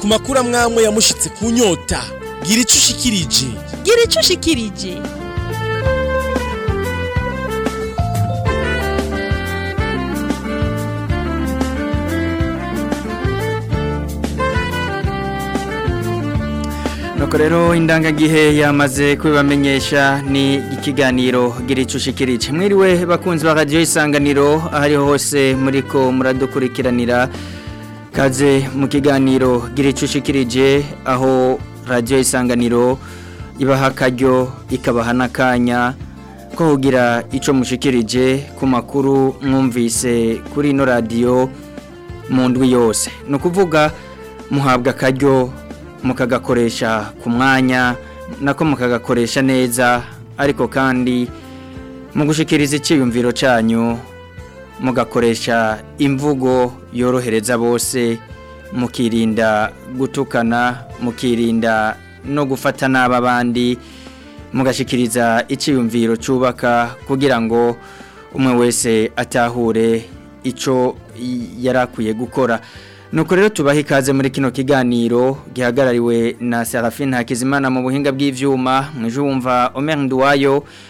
ku makuru amwamwe yamushitse ku nyota. Gira icyo ushikirije. Gira nuko rero indangagihe yamaze kubibamenyesha ni ikiganiro giricushikirije mwiriwe bakunzi ba radiyo isanganiro ahari hose muri ko muradukurikiranira kaze mu kiganiro giricushikirije aho radiyo isanganiro ibaha akaryo ikabaha n'akanya ko kugira icyo mushikirije ku makuru mwumvise kuri No radiyo mu ndwi yose ni ukuvuga muhabwa akaryo mukagakoresha ku mwanya nako mukagakoresha neza ariko kandi mu gushikiriza icyiyumviro cyanyu mugakoresha imvugo yorohereza bose mukirinda gutukana mukirinda no gufata nabi abandi mugashikiriza icyiyumviro cyubaka kugira ngo umwe wese atahure icyo yari akwiye gukora nuko rero tubaha ikaze muri kino kiganiro gihagarariwe na Serafine Hakizimana mu buhinga bw'ivyuma mwije wumva Omer Nduwayo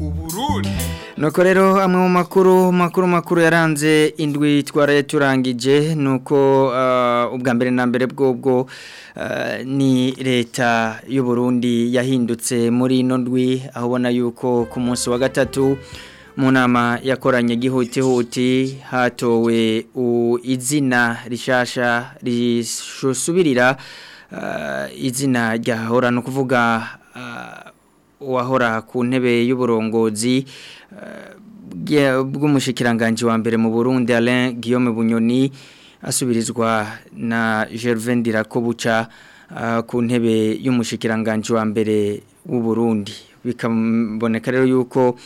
uburundi nuko rero amwe mu makuru makuru makuru yaranze indwi twarayacurangije nuko uh, ubwa mbere na mbere bwobwo uh, ni leta y'u Burundi yahindutse muri ino ndwi aho ubona yuko ku munsi wa gatatu mu nama yakoranye gihutihuti hatowe izina rishasha risubirira uh, izina ryahora ni ukuvuga uwahora uh, ku ntebe y'uburongozi uh, bw'umushikiranganji wa mbere mu Burundi Alain Guillaume Bunyoni asubirizwa na Gervain Dirakobuca uh, ku ntebe y'umushikiranganji wa mbere w'u Burundi bikaboneka rero yuko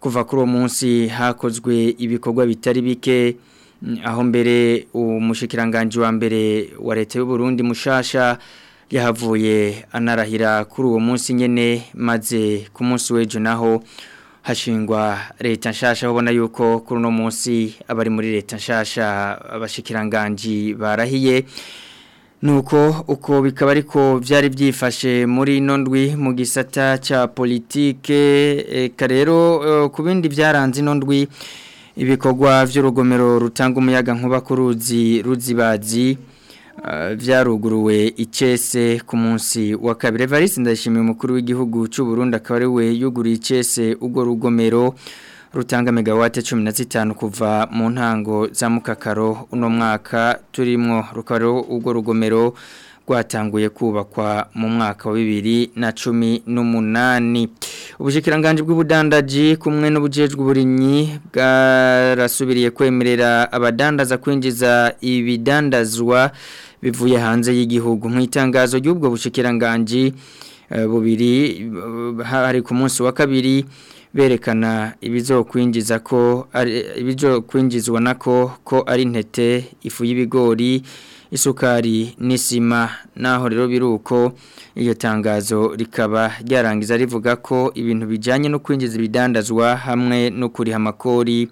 kuva kuri uwo munsi hakozwe ibikorwa bitari bike mm, aho mbere umushikiranganji wa mbere wa leta y'u Burundi mushasha yahavuye anarahira kuri uwo munsi nyine maze ku munsi w'ejo naho hashingwa leta Nshasha ubona yuko kuri uno munsi abari muri leta Nshasha abashikiranganji barahiye nuko uko bikaba ariko byari byifashe muri Nondwi mu gisata cya politike reka rero e, ku bindi byaranze ino ndwi ibikorwa by'urugomero rutanga umuyaga nkuba ku ruzi byaruguruwe ikese ku munsi wa kabiri evariste ndayishimiye umukuru w'igihugu cy'uburundi akaba ari we yuguriye ikese rugomero rutanga megawate cumi na zitanu kuva mu za mukakaro uno mwaka turimo rukaba urwo rugomero rwatanguye kubakwa mu mwaka wa bibiri na cumi n'umunani ubushyikirangange bw'ubudandaji kumwe n'ubujejwe uburinyi bwarasubiriye kwemerera abadandaza kwinjiza ibidandazwa bivuye hanze y'igihugu mu itangazo ry'ubwo bushikiranganji eh, bubiri hari ku munsi wa kabiri berekana ibizokwinjiza ko ibizokwinjizwa nako ko ari ntete ifu y'ibigori isukari n'isima naho rero biruko iyo tangazo rikaba ryarangiza rivuga ko ibintu bijyanye no kwinjiza bidandazwa hamwe no kuriha amakori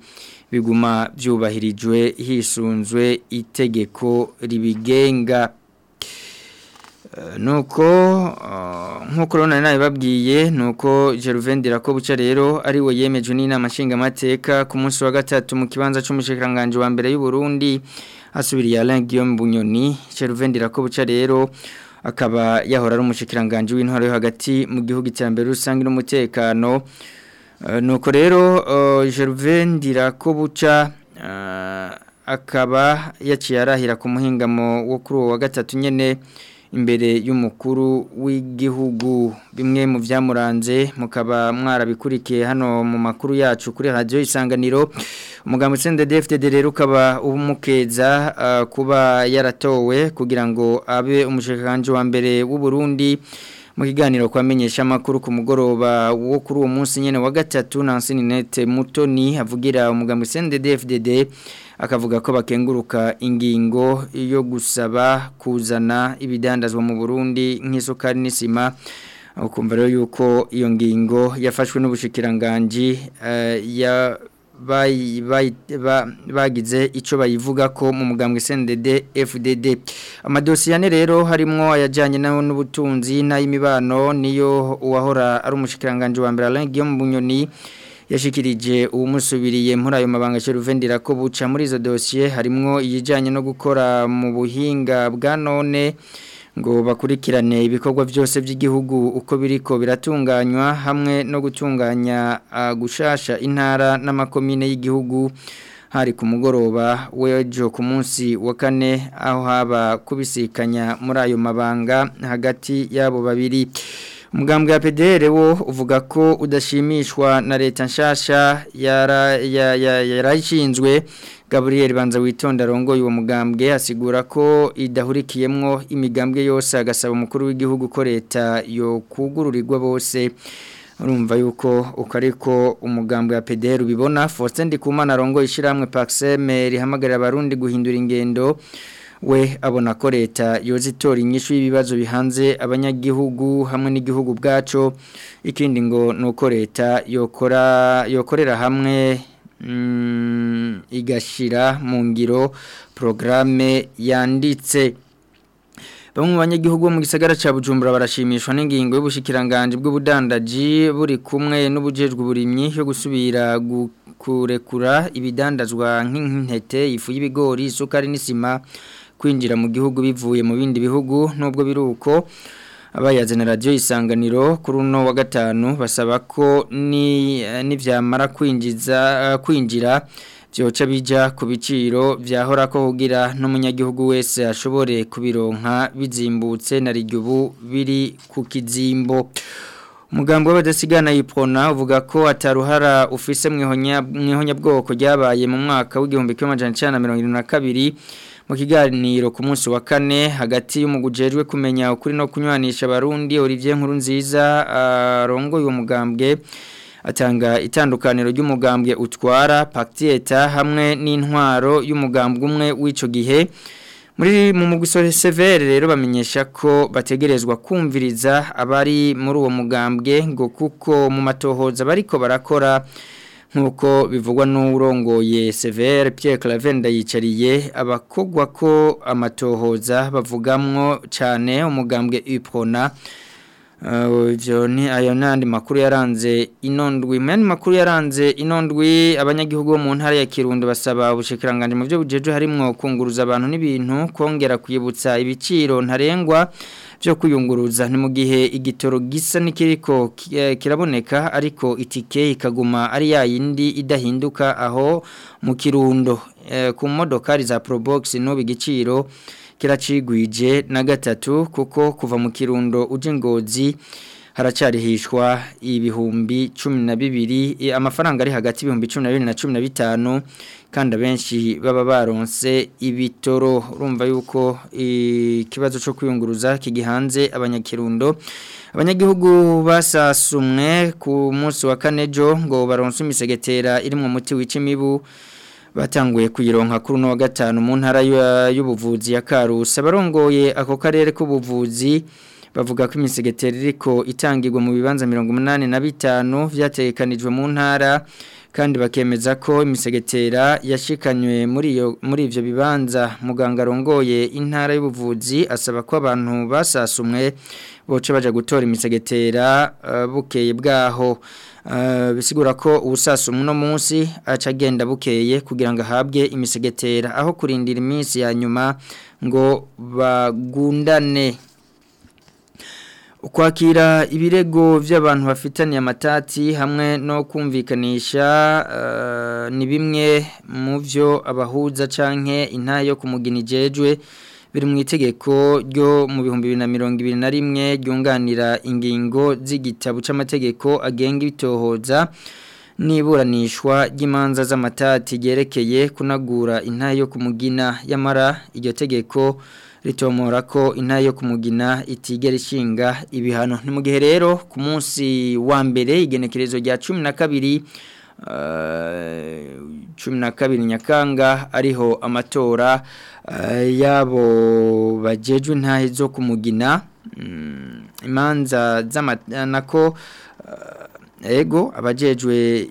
biguma byubahirijwe hisunzwe itegeko ribigenga eh, nuko eh, nk'uko rero nawe babwiye nuko jeruvendera ko buca rero ari we yemeje n'inama nshingamateka ku munsi wa gatatu mu kibanza cy'umushikiranganji wa mbere y'uburundi asubiriye Alain Guillaume bunyoni jeruvendera ko buca rero akaba yahora ari umushikiranganji w'intwaro yo hagati mu gihugu iterambere rusange n'umutekano Eh, nuko rero eh, Gervain Dirakobuca eh, akaba yaciye arahira ku muhingamo wo kuri wa gatatu nyine imbere y'umukuru w'igihugu bimwe mu byamuranze mukaba mwarabikurikiye hano mu makuru yacu kuri radio isanganiro umugambi senda defudede rero ukaba umukeza kuba yaratowe kugira ngo abe umushyirangange wa mbere w’u Burundi. mu kiganiro kwa amakuru ku mugoroba wo kuri uwo munsi nyene wa gatatu Nancy Ninette Mutoni avugira umugambi Sende fdd akavuga ko bakenguruka ingingo iyo gusaba kuzana ibidandazwa mu Burundi nk'isukari n'isima ukumva rero yuko iyo ngingo yafashwe n'ubushikiranganje uh, ya bagize icyo bayivuga ko mu mugambwe sendede fdd amadosiyane rero harimo ayajyanye nawo n'ubutunzi n'ay'imibano niyo uwahora ari umushikiranganji wa mbere alain guillaume bunyoni yashikirije umusubiriye muri ayo mabanga cyeruvendira ko buca muri izo dosiye harimo iyijyanye no gukora mu buhinga bwa none ngo bakurikirane ibikorwa byose by'igihugu uko biriko biratunganywa hamwe no gutunganya gushasha intara n'amakomine y'igihugu hari ku mugoroba w'ejo ku munsi wa kane aho haba kubisikanya muri ayo mabanga hagati y'abo babiri Mugambwe ya pedere wo uvuga ko udashimishwa na leta nshasha yarayishinzwe ya, ya, ya Gabriel Banza witonda rongoye uwo mugambwe asigura ko idahurikiyemwo imigambwe yose agasaba umukuru w'igihugu ko leta yo kugururirwa bose urumva yuko ukariko umugambwe wa PDR ubibona Faustin Ndikumana rongo ishiramwe Paxem rihamagarira abarundi guhindura ingendo we abona ko leta yoza itora inyishu y'ibibazo bihanze abanyagihugu hamwe n'igihugu bwacu ikindi ngo ni uko leta yokorera hamwe mm, igashyira mu ngiro porogaramu yanditse bamwe mu banyagihugu mu gisagara cya bujumbura barashimishwa n'ingingo y'ubushyikiranganji bw'ubudandaji buri kumwe n'ubujejwe uburimyi yo gusubira kurekura ibidandazwa nk'intete ifu y'ibigori isukari n'isima kwinjira mu gihugu bivuye mu bindi bihugu nubwo biruko na radio isanganiro kuri uno wa gatanu basaba ko ni n'ibyamara kwinjiza kwinjira byoca bijya ku biciro byahora ko kugira n'umunyagihugu wese ashobore kubironka bizimbutse na ubu biri ku kizimbo Mugambo w'abadasigana yipona uvuga ko ataruhara ufise mwihonyabwoko ryabaye mu mwaka w'igihumbi kimwe n'amajana 1972 mu kiganiro ku munsi wa kane hagati y'umugujejwe kumenya ukuri no kunywanisha barundi Olivier nkuru nziza arongoye uwo mugambwe atanga itandukaniro ry'umugambwe utwara pactieta hamwe n'intwaro y'umugambwe umwe w'ico gihe muri mu mugusore severe rero bamenyesha ko bategerezwa kumviriza abari muri uwo mugambwe ngo kuko mu matohoza bariko barakora nk'uko bivugwa n'urongoye severe Pierre Clavenda yicariye abakogwa ko amatohoza bavugamwo cyane umugambwe ipona uh, ibyo ni ayo n'andi makuru yaranze inondwi mu makuru yaranze inondwi abanyagihugu bo mu ntara ya kirundo basaba ubushikiranganje mu byo bujeje harimo kunguruza abantu n'ibintu kongera kuyibutsa ibiciro ntarengwa byo kuyunguruza ni mu gihe igitoro gisa n'ikiriko eh, kiraboneka ariko itike ikaguma ari ya yindi idahinduka aho mu kirundo eh, ku modoka za probox no igiciro kiracigwije na gatatu kuko kuva mu kirundo uje ingozi haracarihishwa ibihumbi cumi na bibiri amafaranga ari hagati ibihumbi cumi na bibiri na cumi na bitanu kandi abenshi baba baronse ibitoro urumva yuko ikibazo cyo kwiyunguruza kigihanze abanyakirundo abanyagihugu basasumwe ku munsi wa kanejo ngo baronse imisegetera irimo umuti wica imibu batanguye kuyironka kuri uno wa gatanu mu ntara y'ubuvuzi ya karusi abarongoye ako karere k'ubuvuzi bavuga ko imisegeteri iriko itangirwa mu bibanza mirongo umunani na bitanu byategekanijwe mu ntara kandi bakemeza ko imisegetera yashikanywe muri iyo muri ivyo bibanza muganga rongoye intara y'ubuvuzi asaba ko abantu basasumwe boce baje gutora imisegetera uh, bukeye bwaho uh, bisigura ko ubusasumwe no munsi aca agenda bukeye kugira ngo ahabwe imisegetera aho kurindira iminsi ya nyuma ngo bagundane ukwakira ibirego by'abantu bafitanye amatati hamwe no kumvikanisha eh, ni bimwe mu byo abahuza canke intayo yo kumugina ijejwe biri mu itegeko ryo mu bihumbi bibiri na mirongo ibiri na rimwe ryunganira ingingo z'igitabo cy'amategeko agenga bitohoza n'iburanishwa ry'imanza z'amatati ryerekeye kunagura intara kumugina yamara iryo tegeko ritomora ko intare yo kumugina itigera ishinga ibihano ni mu gihe rero ku munsi wa mbere igenekerezo rya cumi na kabiri eh, cumi na kabiri nyakanga ariho amatora eh, yabo bagejwe intahe zo kumugina mm, imanza z'amatana ko eh, ego abajejwe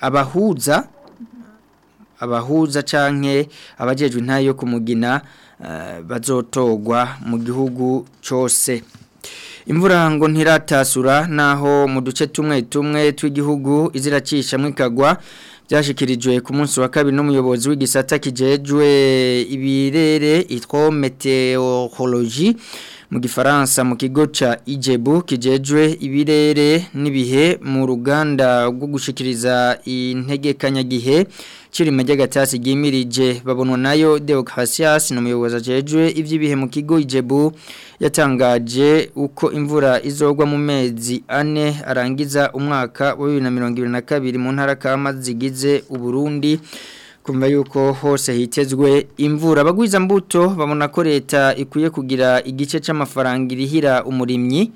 abahuza abahuza canke abajejwe intayo kumugina eh, bazotogwa mu gihugu cyose imvura ngo ntiratasura naho mu duce tumwe tumwe tw'igihugu iziracishamo ikagwa byashyikirijwe ku munsi wa kabiri n'umuyobozi w'igisata kijejwe ibirere itwo meteorologi mu gifaransa mu kigo ijebu kijejwe ibirere n'ibihe mu ruganda rwo gushikiriza integekanyagihe cirima ry'agatasi gimirije babonwa nayo Deogratias no muyobozi ajejwe ivy'ibihe mu kigo ijebu yatangaje uko imvura izogwa mu mezi ane arangiza umwaka wa 2022 mu ntara ka zigize u Burundi kumva yuko hose hitezwe imvura abagwiza mbuto babona ko leta ikwiye kugira igice cy'amafaranga irihira umurimyi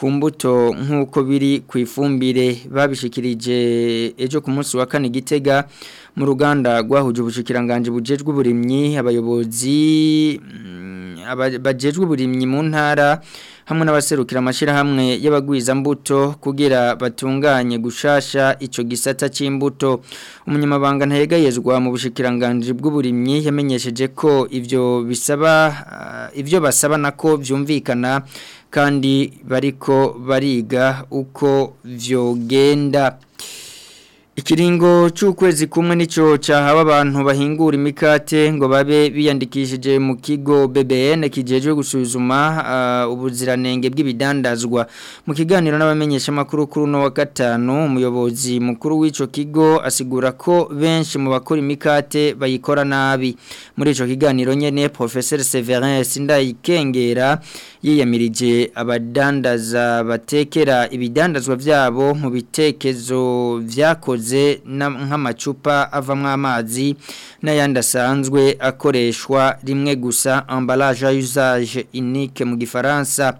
ku mbuto nk'uko biri ku ifumbire babishikirije ejo ku munsi wa kane gitega mu ruganda rwahuje ubushikiranganje bujejwe uburimyi abayobozi mm, bajejwe uburimyi mu ntara hamwe n'abaserukira amashyirahamwe y'abagwizambuto kugira batunganye gushasha icyo gisata cy'imbuto umunyamabanga ntayegayezwa mu bushikiranganje bw'uburimyi yamenyesheje ko ibyo bisaba ah, ibyo basaba nako byumvikana kandi bariko bariga uko vyogenda Ikiringo cy'ukwezi kumwe nicyo cyahawe abantu bahingura imikate ngo babe biyandikishije mu kigo BBN kijejwe gusuzuma uh, ubuziranenge bw'ibidandazwa mu kiganiro n'abamenyesha makuru kuri no wa gatanu umuyobozi mukuru w'ico kigo asigura ko benshi mu bakora imikate bayikora nabi muri ico kiganiro nyene Professeur Severin Sindayikengera yiyamirije abadandaza batekera ibidandazwa byabo mu bitekezo vyakoze bivanze nk'amacupa avamo amazi n'ayandi asanzwe akoreshwa rimwe gusa ambaraje usage inike mu gifaransa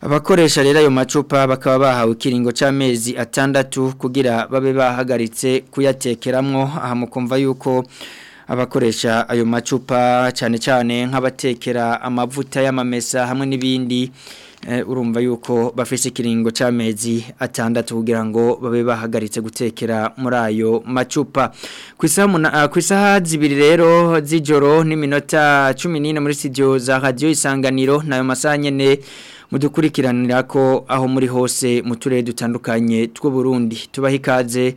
abakoresha rero ayo macupa bakaba bahawe ikiringo cy'amezi atandatu kugira babe bahagaritse kuyatekeramo aha mukumva yuko abakoresha ayo macupa cyane cyane nk'abatekera amavuta y'amamesa hamwe n'ibindi Eh, urumva yuko bafise ikiringo cy'amezi atandatu kugira ngo babe bahagaritse gutekera muri ayo macupa ku isaha eh, zibiri rero z'ijoro n'iminota cumi n'ine muri sitidiyo za radio isanganiro nayo masaha nyine mudukurikiranira ko aho muri hose mu turere dutandukanye tw'uburundi tubaho ikaze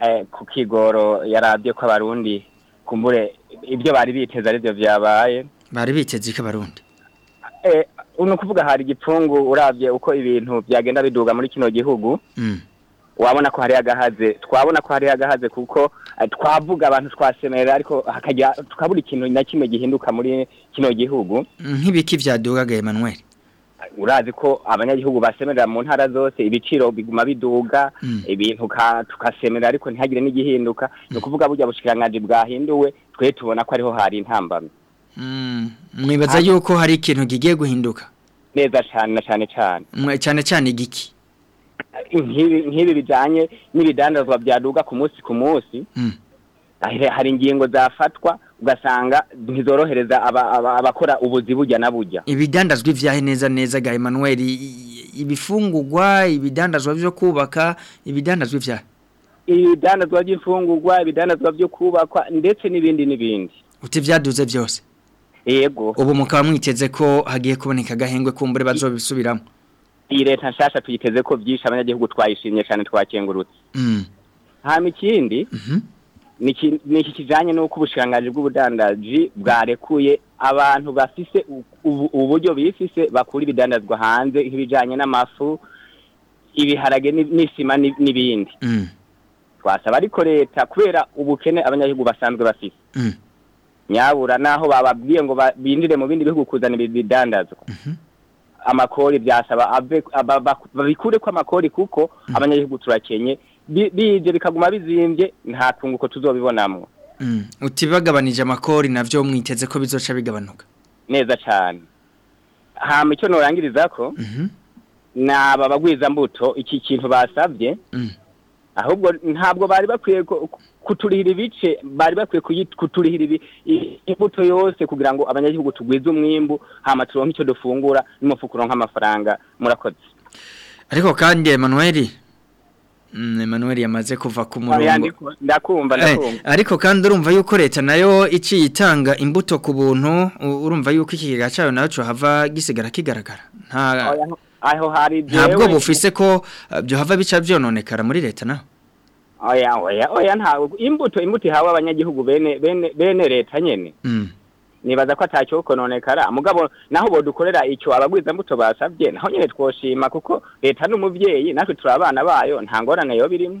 eh, ku kigoro yarabye ko abarundi kumbure ibyo bari biteza ari byo byabaye bari biteze ko abarundi eh, uno kuvuga hari igipfungu urabye uko ibintu byagenda biduga muri kino gihugu mm. wabona ko hari agahaze twabona ko hari agahaze kuko eh, twavuga abantu twasemerera ariko hakajya tukabura ikintu na kimwe gihinduka muri kino gihugu mm, nk'ibiki byadugaga Emmanuel urazi ko abanyagihugu basemerera mu ntara zose ibiciro biguma biduga mm. ibintu tukasemerera ariko ntihagire n'igihinduka ni ukuvuga burya bushikiranganji bwahinduwe twe tubona ko ariho hari intambamyi Mm. mwibaza ah. yuko hari ikintu gigiye guhinduka neza cyane na cyane cyane cyane cyane igiki nk'ibi bijyanye n'ibidandazwa byaduka ku munsi ku munsi mm. hari ingingo zafatwa ugasanga ntizorohereza abakora ubuzi bujya na bujya ibidandazwa ibyahe neza neza ga Emmanuel ibifungugwa ibidandazwa byo kubaka ibidandazwa ibyahe ibidandazwa by'imfungugwa ibidandazwa byo kubakwa ndetse n'ibindi n'ibindi uti byaduze byose yego ubu mukaba mwiteze ko hagiye kuboneka agahengwe kumbure bazobisubiramo iyi leta nshasha tuyiteze ko byinshi abanyagihugu twayishimye cyane twakengurutse mm. hama ikindi mhm. ni iki kijyanye n'uko ubushirangaje bw'ubudandaji bwarekuye abantu bafise uburyo bifise bakura bidandazwa hanze nk'ibijyanye n'amafu ibiharage n'isima n'ibindi mm. twasaba ariko leta kubera ubukene abanyagihugu basanzwe bafite mm. nyabura naho bababwiye ngo bindire mu bindi bihugu kuzana ibidandazwa mhm. amakori byasaba babikure ko amakori kuko mhm. abanyagihugu turakenye bize bikaguma bizimbye nta tunguko tuzobibonamo mm. utibagabanije amakori nabyo mwiteze ko bizoca bigabanuka neza cyane hano icyo nturangiriza ko mhm. ni abagwiza mbuto iki kintu basabye mm. ahubwo ntabwo bari bakwiye kuturihira ibice bari bakwiye kuturihira imbuto yose kugira ngo abanyagihugu tugwize umwimbu hama turonke icyo dufungura n'umufukuro nk'amafaranga murakoze ariko kandi Emmanuel mm, Emmanuel yamaze kuva ku murongo ndakumva eh, ndakumva ariko kandi urumva yuko leta nayo iciye itanga imbuto ku buntu urumva yuko ikigega cyayo nayo cyo hava gisigara kigaragara nta aho hari byewe ntabwo bufise ko byo eh, hava bica byononekara muri leta naho oya oya oya ntabwo imbuto imbuto ihawe abanyagihugu bene bene bene leta nyene mm. nibaza ko atacyo kononekara mugabo naho bodukorera icyo abagwizambuto basabye naho nyine twoshima kuko leta n'umubyeyi natwe turi abana bayo nta ngorane yo birimo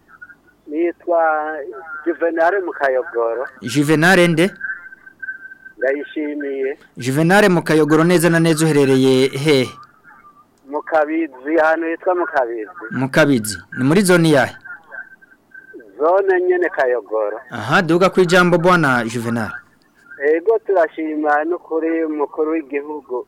nitwa juvenale mukayogoro juvenale nde ndayishimiye juvenale mukayogoro neza na neza uherereye hehe mukabizi ahantu hitwa mukabizi mukabizi ni muri zone yahe zone nyene kayogoro aha duga kw’ijambo ijambo bwana juvenale ego turashima no kuri mukuru w'igihugu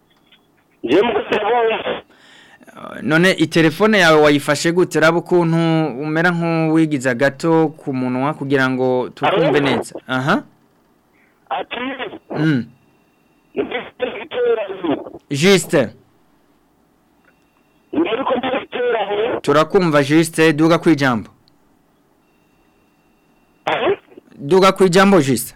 none itelefone yawe wayifashe gute raba ukuntu umera nk'uwigiza gato ku munwa kugira ngo tukumve neza aha ati juste turakumva juste duga ku ijambo duga ku ijambo jisite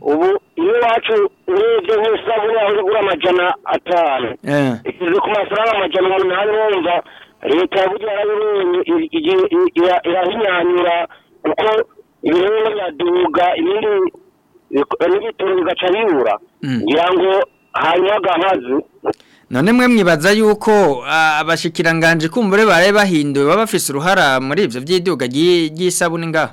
ubu iyo wacu urebye nk'isabune aho uri amajana atanu igeze ku mafaranga amajana umunani wumva leta ya burya irahinyanyura kuko ibirere biraduga ibindi n'ibitoro bigaca bibura ngira ngo hanywa gahamazi none mwe mwibaza yuko abashikiranganje kumbure bare bahinduye babafise bafise uruhara muri ibyo vyiduga ry'isabuni ngaho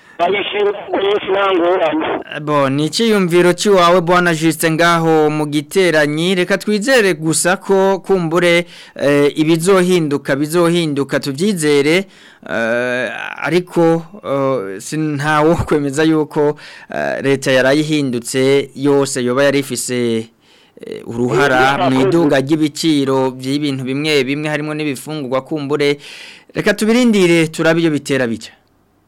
Bo, nichi yumviro cy'uwawe bwana Justin ngaho mu giteranyi reka twizere gusa ko kumbure e, ibizohinduka bizohinduka tubyizere eh, ariko oh, sinawo kwemeza yuko eh, leta yarayihindutse yose yoba yarifise uruhara mu iduga ry'ibiciro by'ibintu bimwe bimwe harimo n'ibifungurwa kumbure reka tubirindire turabe bitera bijya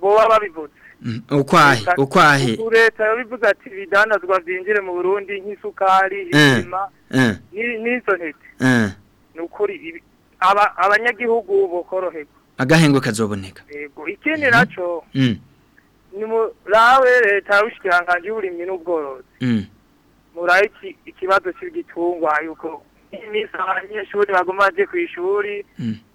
boba babivuze ukwahe mm. ukwahe leta yabivuze ati ibidanazwa byinjire mu burundi nk'isukari eh, eh. isima n'izo ntete eh. ni ukuri abanyagihugu bukoroherwa agahengo kazoboneka yego ikindi nacyo mm. ni murabe leta y'ubushikiranganji y'uburimyi n'ubworozi mm. murabe ikibazo cy'igitungwa yuko iminsi abanyeshuri baguma baje ku ishuri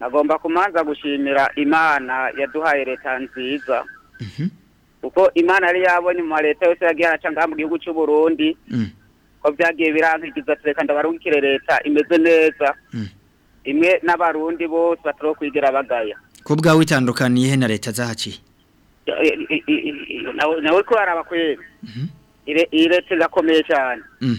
Nagomba kumanza gushimira Imana yaduhaye leta nziza. Mhm. Mm Uko Imana ari yabo ni mu leta yose yagiye aracanga mu gihugu cy'u Burundi. Mhm. Mm ko byagiye birangiza tureka ndabarungire leta imeze neza hmm. imwe n'abarundi bose batari kwigira bagaya ko bwawe itandukaniye na leta zahaciye nawe ko haraba kwera iyi leta hmm. irakomeye cyane hmm.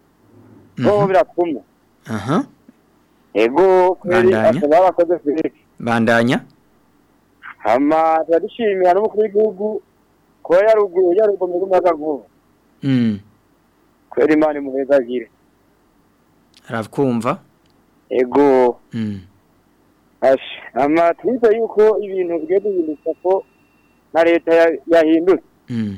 ubu birakuma aha ego kweri akaba barakoze filipe bandanya hama turadishimira n'umukuru w'igihugu kuba yaruguru yaruguru mu mwaka gubu mm. kweri imana imuheza agire arakumva ego hmm. amatwita yuko ibintu bigiye duhinduka ko na leta yahindutse hmm.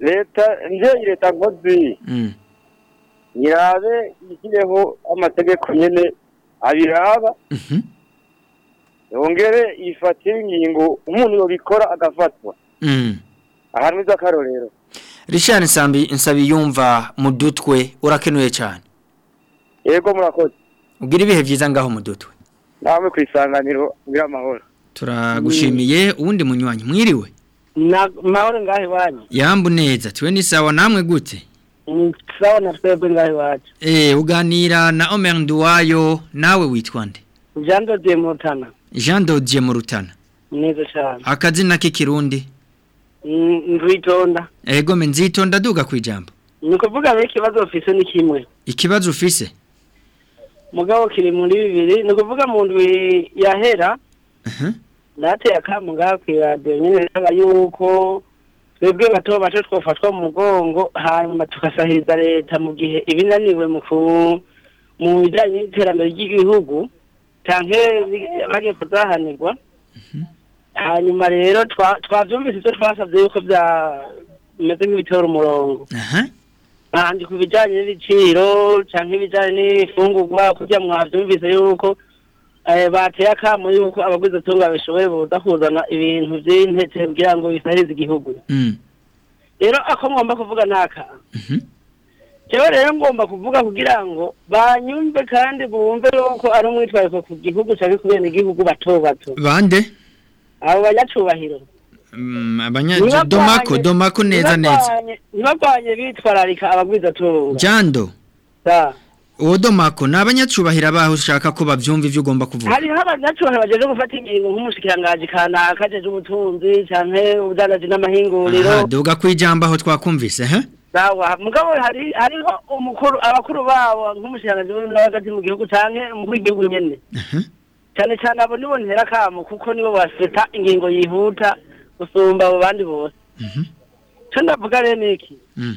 leta nje leta ngozi mm. nyirabe ishireho amategeko nyene abiraba mm yongere ifatire ingingo umuntu yobikora agafatwa mm. ahantu z'akarorero Richard Nsambi nsabi yumva mudutwe urakenuye cyane Yego murakoze Ugira ibihe byiza ngaho mudutwe namwe ku isanganiro bw'amahoro turagushimiye uwundi munywanyi mwiriwe mahoro ngaho iwanyu yambu neza tuwe ni sawa namwe gute ni sawa na twebwe ngaho iwacu eee eh, uganira na omeranduwayo nawe witwa nde jean dodiye murutana jean dodiye murutana neza cyane akazina k'ikirundi nzitonda ego me duga ku ijambo ni ukuvuga ngo ikibazo ikibazo ufise mugabo kiri muri bibiri ni ukuvuga mu ndwi yahera nateye akamu ngaho kwa iradiyo nyine naba yuko twebwe bato bato twofatwa mu mugongo hanyuma tugasahiriza leta mu gihe ibinaniwe mu bijyanye n'iterambere ry'igihugu tanke bagiye kuzahanirwa mhm. hanyuma rero twabyumvise ibyo twasabye yuko meze nk'ibitora umurongo nahandi ku n'iciro n'ibiciro cyangwa ibijyanye n'ifungurwa kugira ngo mwabyumvise yuko bateye akamu yuko abaguzi atunga bishoboye buza ibintu by'intete kugira ngo bisahirize igihugu mm. rero ako ngomba kuvuga ni aka rero mhm. rero ngomba kuvuga kugira ngo banyumve kandi bumve yuko ari umwitwariko ku gihugu cyangwa kubera igihugu bato bato bande abo banyacubahiro mm, domako domako neza neza ntibagwanye bitwararika abagwiza tuba jando wodomako ni abanyacubahira baho ushaka ko babyumva ibyo ugomba kuvuga hariho abanyacubahira bagejeje gufata ingingo nk'umushikirangaji kanaka ajeje ubutunzi cyane ubudandaji n'amahinguriro aha duga ku ijambo aho twakumvise he dawa mugabo hari hariho umukuru abakuru babo nk'umushikirangaji w'abagati mu gihugu cyane umukuru w'igihugu nyene cyane cyane abo nibo ntera kamo kuko nibo baseta ingingo yihuta gusumba abo bandi bose mhm. cyo ndavuga rero ni iki mm.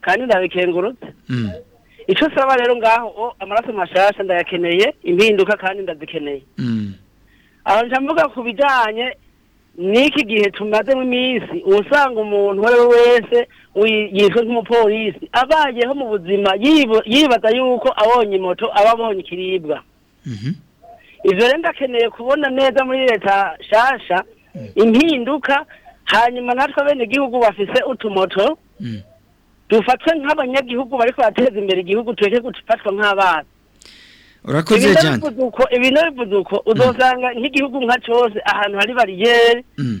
kandi ndabikengurutse hmm. icyo saba rero ngaho amaraso mashasha ndayakeneye impinduka kandi ndazikeneye hmm. aho njya mvuga ku bijyanye n'iki gihe mu iminsi usanga umuntu uwo ari we wese yiswe nk'umupolisi abayeho mu buzima yibaza yuko abonye moto aba abonye ikiribwa mhm. ibyo rero ndakeneye kubona neza muri leta shasha hmm. impinduka hanyuma natwe bene igihugu bafise utumoto dufatwe nk'abanyagihugu bari kubateza imbere igihugu tureke gufatwa nk'abana urakoze cyane ibintu bivuze uko uzasanga nk'igihugu nka cyose ahantu hari bariyeri mm.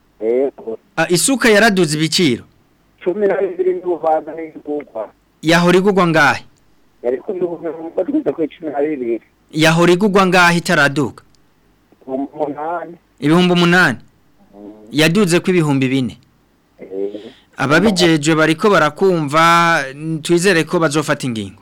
ah, isuka yaraduze ibiciro cumi na bibiri n'ububanza n'igugwa yahora igugwa ngahe yari ku bihumbi mirongo itatu kuri cumi na bibiri yahora igugwa ngahe itaraduka ibihumbi umunani mm. yaduze ko ibihumbi bine ababijejwe bariko barakumva twizere ko bazofata ingingo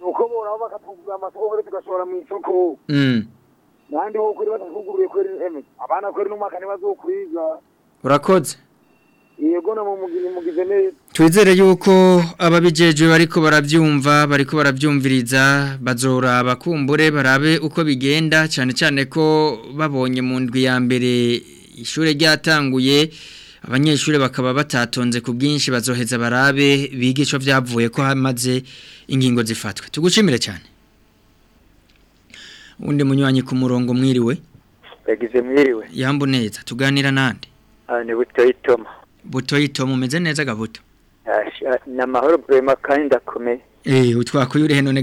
nuko boraho bakatwugura amasoko tugashora mu isoko nandi wo kuri batatwuguriye kuri abana kuri n'umwaka ntibazokwiga urakoze yego namugize neza twizere yuko ababijejwe bariko baravyumva bariko baravyumviriza bazora bakumbure barabe uko bigenda cyane cyane ko babonye mu ndwi ya mbere ishure ryatanguye abanyeshuri bakaba batatonze ku bwinshi bazoheza barabe bigisho byavuye ko hamaze ingingo zifatwe tugushimire cyane undi munywanyi ku murongo mwiriwe yagize mwiriwe yambuneza tuganira nande ane ah, butoyitoma butoyitoma umeze neza gabuto ni amahoro burema kandi ndakomeye eee eh, utwakuye urihe none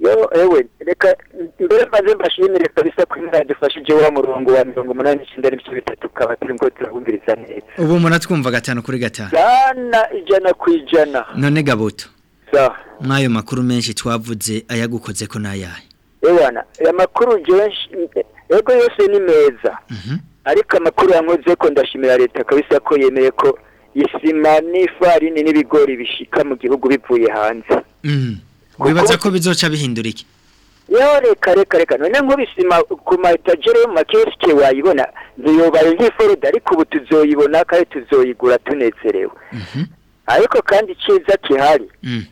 yewe reka mbere maze mbashimire kabisa ko inzara dufashije wa murongo wa mirongo umunani bitatu tukaba turi ngo turabumviriza neza ubu munatwumva gatanu kuri gatanu sana ijana ku ijana none gabuto nk'ayo makuru menshi twavuze ayagukoze ko n'ayahe yewana aya makuru yego yose ni meza mhm. ariko amakuru yankoze ko ndashimira leta kabisa ko yemeye ko isima n'ifarini n'ibigori bishika mu gihugu bivuye hanze mm. wibaza ko bizoca bihindura iki yo reka reka reka none nk'ubisima ku ma yo mu makesike wayibona ziyobaye nk'iforoda ariko ubu tuzoyibona kandi tuzoyigura tunezerewe mhm. ariko kandi icyiza kihari mm.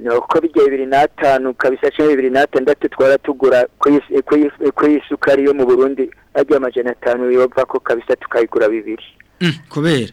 ni uko bijya bibiri n'atanu kabisa cumi bibiri n'atandatu twara tugura ku isukari yo mu burundi ajya amajana atanu yova ko kabisa tukayigura bibiri mm, kubera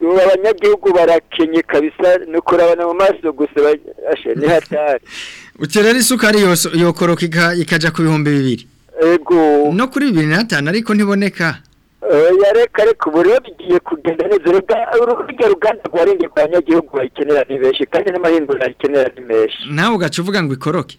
ubu abanyagihugu barakenye kabisa ni kurabana mu maso gusa ashe ni hatari uterera isukari yokoroka ikajya ku bihumbi bibiri ego no kuri bibiri na gatanu ariko ntiboneka eh, yareka reka ubu rero bigiye kugenda neza urujya ruganda rwarengeye kwa nyagihugu bayikenera ni benshi kandi n'amahindu bayikenera ni menshi nawe ugaca uvuga ngo ikoroke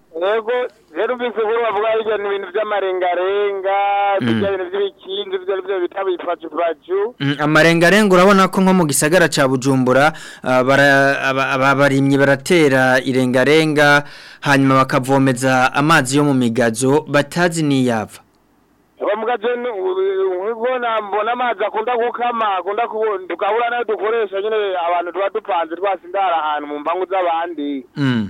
yego rero umvise vuba bavuga hirya ni ibintu by'amarengarenga bijya mm. ibintu by'ibikinzi ibyo ari byo bita bipacupacu mm, amarengarenga urabona ko nko mu gisagara cya bujumbura uh, abarimye baratera irengarenga hanyuma bakavomeza amazi yo mu migazo batazi n'iyava bamugaje ubona mbona amazi akunda gukama akunda tukabura nayo dukoresha nyine abantu tuba dupanze twasi indara ahantu mu mbangu z'abandi mm.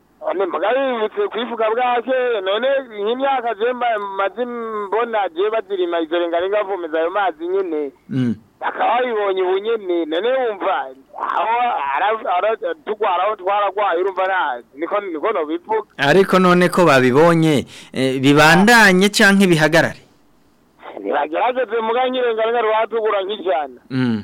mugari yibutse kuyivuga bwake none nk'imyaka je maze mbona je bazirima izo rengane ngavomeza ayo mazi nyine bakaba mm. babibonye ubu nyene none wumva aho tugwara aho twaragwaye urumva niko niko nobivuga ariko none ko babibonye eh, bibandanye cyangwa bihagarare ntibagerageze mugari nk'irengane ruhatugura nk'ijana mm.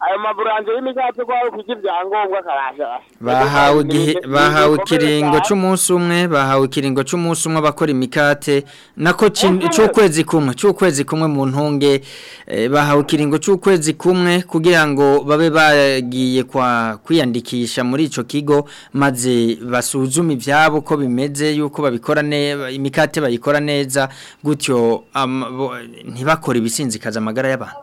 ayo maburanzo y'imigati ko ari ibyangombwa karashara bahawe ikiringo cy'umunsi umwe bahawe ikiringo cy'umunsi umwe bakora imikate nako cy'ukwezi kumwe cy'ukwezi kumwe mu ntunge eh, bahawe ikiringo cy'ukwezi kumwe kugira ngo babe bagiye kwa kwiyandikisha muri ico kigo maze basuzume ibyabo ko bimeze yuko babikora neza imikate bayikora neza gutyo ntibakore ibisinzikaza amagara y'abantu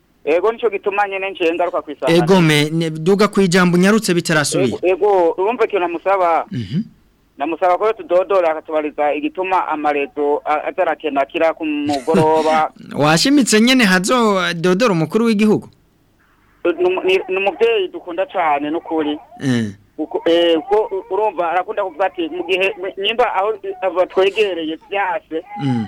Ego nico gituma nyene nje ngaruka kwisanga. Ego me duga kwijambo nyarutse bitarasubiye. Ego urumva kintu musaba. Mhm. namusaba ko tudodora akatubariza igituma amareto atarakena kira ku mugoroba washimitse nyene hazododora umukuru w'igihugu ni umubyeyi dukunda cyane n'ukuri kuko eh. eh, urumva arakunda kuvuga ati mu gihe nimba aho batwegereye byase mm.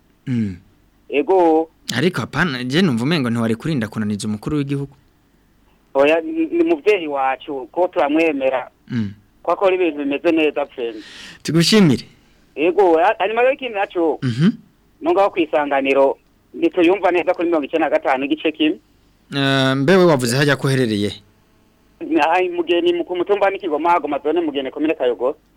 mm. ego ariko apana je numva umengo ntiwari kurinda kunaniza umukuru w'igihugu oya ni muvyeyi wacu ko turamwemera mm. ko akora ibintu bimeze neza pfembe tugushimire ego hanyuma yo ikindi naco mm -hmm. kwisanganiro ntituyumva neza kuri mirongo icyenda gatanu igice kimwe ehm, mbewe wavuze hajya ko uherereye mugeni ku mutumba n'ikigoma hago mazone mugeni komine kayogoro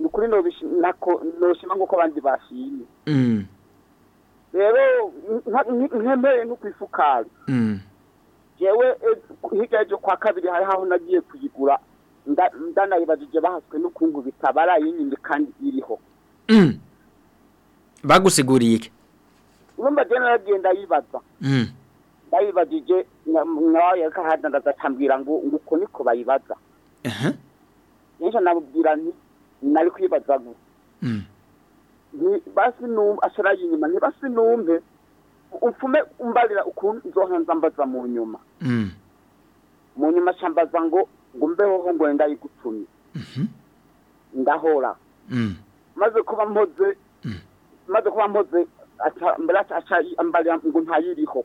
nukuri no nako noshima ngo ko bandi bashimye mm rero ntemere no kwifukara mm jewe e, higaje kwa kabiri hari haho nagiye kuyigura ndanayibajije bahaswe n'ukungu bitabara yinyindi kandi iriho mm bagusiguriye iki urumva je naragiye ndayibaza mm ndabibajije nawe yakahadandaza acambwira ngo nguko niko bayibaza nyinshi nabubwira nti nari kwibaza gusa mm. basi numve asharaye inyuma ntibasi numve upfume umbarira ukuntu nzohanza mbaza mu nyuma mm. mu nyuma acambaza ngo ngo mbeho ngo wenda yigutumye mhm. ndahora mm. maze kuba mpoze maze kuba mpoze mbere aca ambarira ngo ntayiriho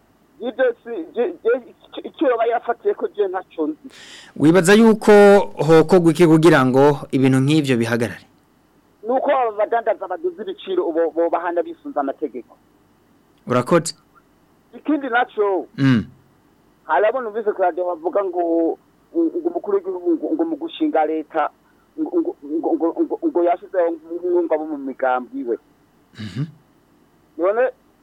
igiciro bayafatiye ko je ntaco nzi wibaza yuko hokogwa iki kugira ngo ibintu nk'ivyo bihagarare nuko abadandaza baduza ibiciro ubo bo bahana bisunza amategeko urakoze ikindi naco mm harabona umvise ku radio bavuga ngo ngo mukuru ngo mu gushinga leta ngo mu migambi we mhm. none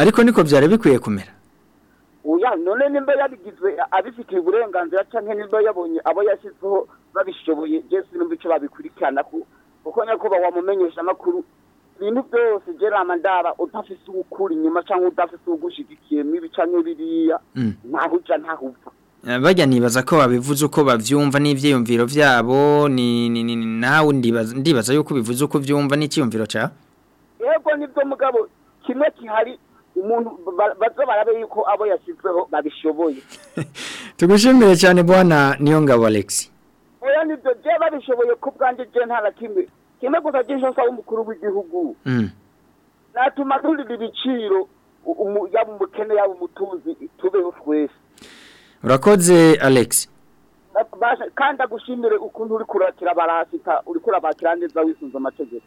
ariko niko byari bikwiye kumera uya none nimba yabigizwe abifitiye uburenganzira cyangwa nimba yabonye abo yashyizeho babishoboye byose icyo babikurikirana kuko nyakubahwa wamumenyesha amakuru ibintu byose geramandara udafise ukuri inyuma cyangwa udafise ugushigikiye mibi cyangwa biriya mm. ntaho uja eh, bajya nibaza ko babivuze uko bavyumva n'ivyiyumviro vyabo ni nawe ndibaza yuko bivuze uko vyumva n’icyumviro ca yego nibyo mugabo kimwe kihari umuntu bazo barabe yuko abo yashizweho babishoboye tugushimire cyane bwana niyo ngabo Alex oya nibyo je babishoboye ku bwanje je nta kimwe kimwe gusa byinshi usaba umukuru w'igihugu mm. natuma turira ibiciro yaba umukene yaba umutuzi tubeho twese urakoze alex kandi agushimire ukuntu uri kurakira barasita uri kurabakira neza wisunze amategeko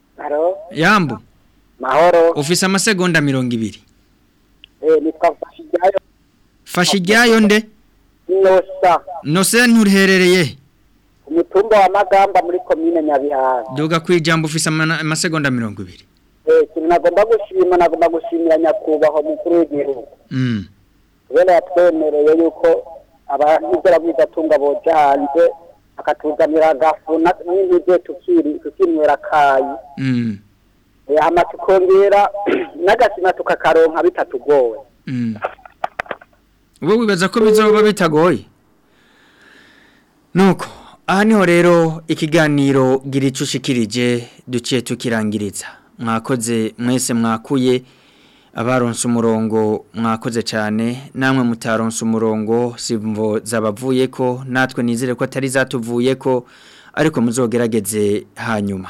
yambu mahoro ufise amasegonda mirongo ibiri eh, fasha ijyayo nde nose nturherereye umutungo wa magamba muri komine nyabihanga duga ku ijambo ufise amasegonda mirongo ibiri Eh, ikintu nagomba gushima nagomba gushimira nyakubahwa mukuru w'igihugu mm. kubera yatwemereye yuko abayizoraguhidatunga boja hanze akatuzanira agafuna n'intege tukinywera akayi mm. eh, hama tukongera n'agasima tukakaronka bitatugoye mm. ubu wibaza ko bizoba bitagoye nuko aha niho rero ikiganiro gira icushikirije duciye tukirangiriza mwakoze mwese mwakuye abaronse umurongo mwakoze cyane namwe mutaronse umurongo simvo zabavuye ko natwe nizere ko atari zatuvuye ko ariko muzogerageze hanyuma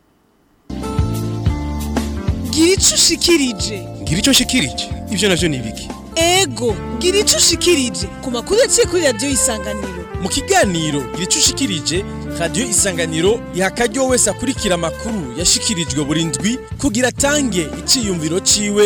gira icyo ushikirije ngira icyo ushikirije ibyo nabyo ni ego gira icyo ushikirije ku kuri radiyo y'isanganiro mu kiganiro gira icyo radiyo isanganiro iha wese akurikira amakuru yashikirijwe Burindwi kugira atange icyiyumviro ciwe